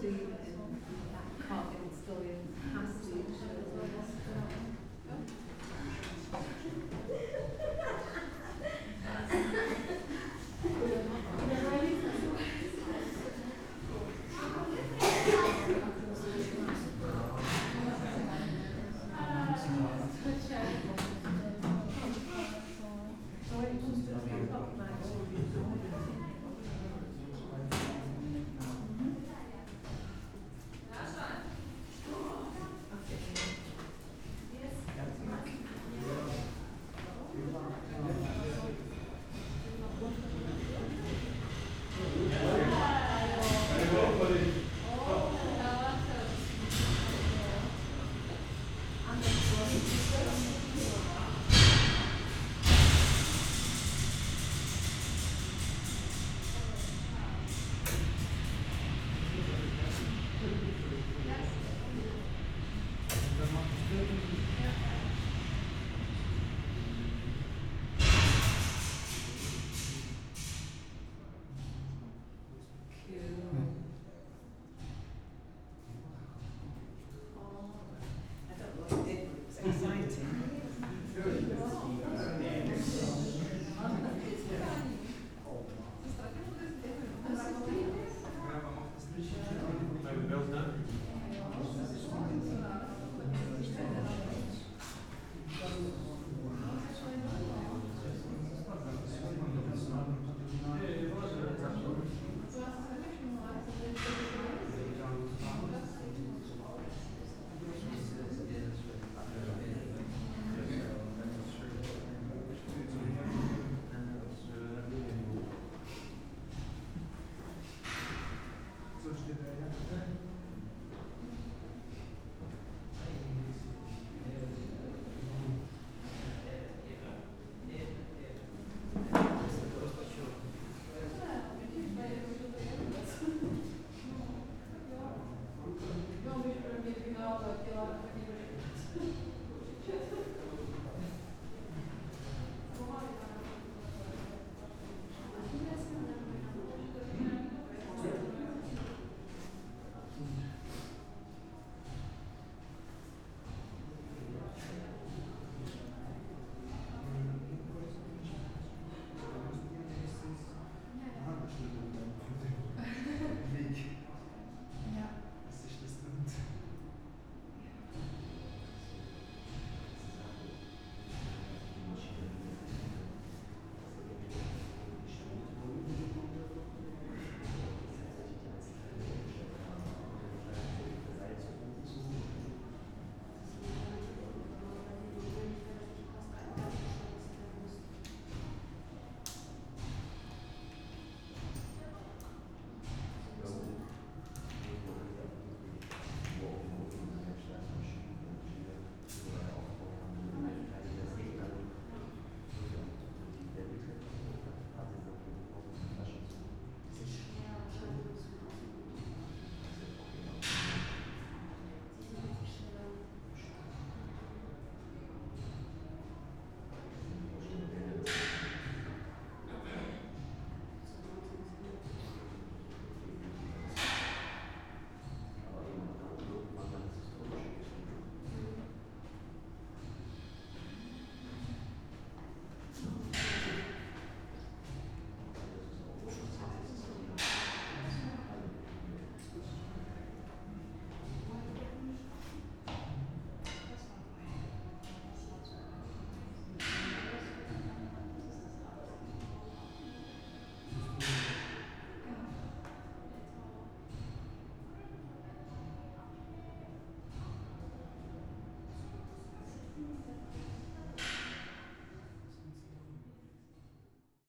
to Gracias.